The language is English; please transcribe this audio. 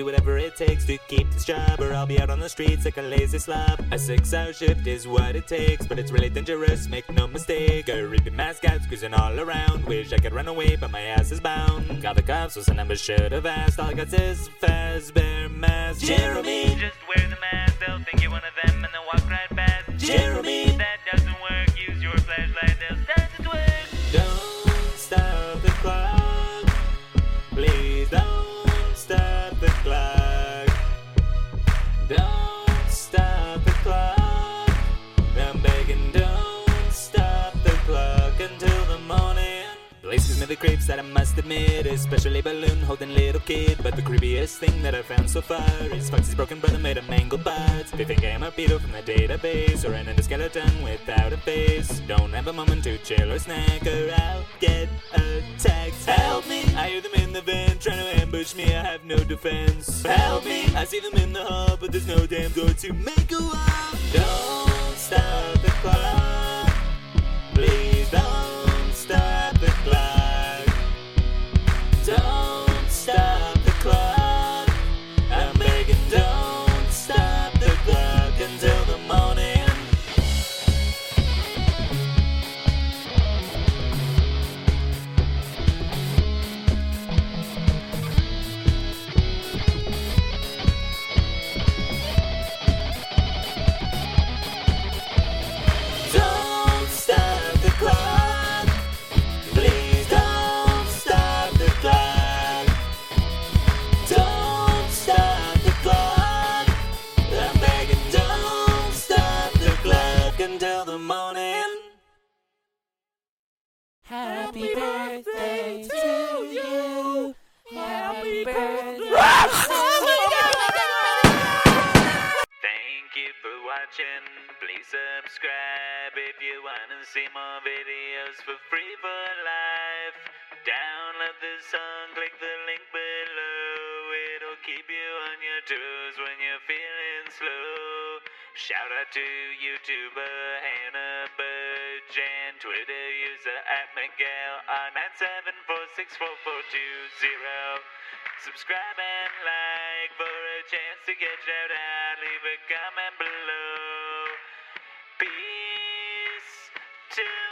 do whatever it takes to keep this job, or I'll be out on the streets like a lazy slob. A six hour shift is what it takes, but it's really dangerous, make no mistake. A repeat mascots cruising all around. Wish I could run away, but my ass is bound. Got the cops, so some number should have asked. All I got is Fazbear mask. Jeremy! Just wear the mask, they'll think you're one of them and they'll walk right past. Jeremy! That doesn't work, use your flashlight, the creeps that I must admit, especially balloon holding little kid. But the creepiest thing that I found so far is Foxy's broken brother made of mangled parts. They think I am a pedo from the database, or an endoskeleton without a face. Don't have a moment to chill or snack, or I'll get attacked. Help me! I hear them in the van trying to ambush me. I have no defense. Help me! I see them in the hall, but there's no damn door to make a wall. Don't stop the clock. Clock until the morning. Happy birthday to you. Happy birthday. Thank you for watching. Please subscribe if you want to see more videos for free for life. Download the song, click the link below. It'll keep you on your toes when you're feeling slow. Shout out to YouTuber Hannah Budge and Twitter user at Miguel R974644220. Subscribe and like for a chance to get shout out. Leave a comment below. Peace to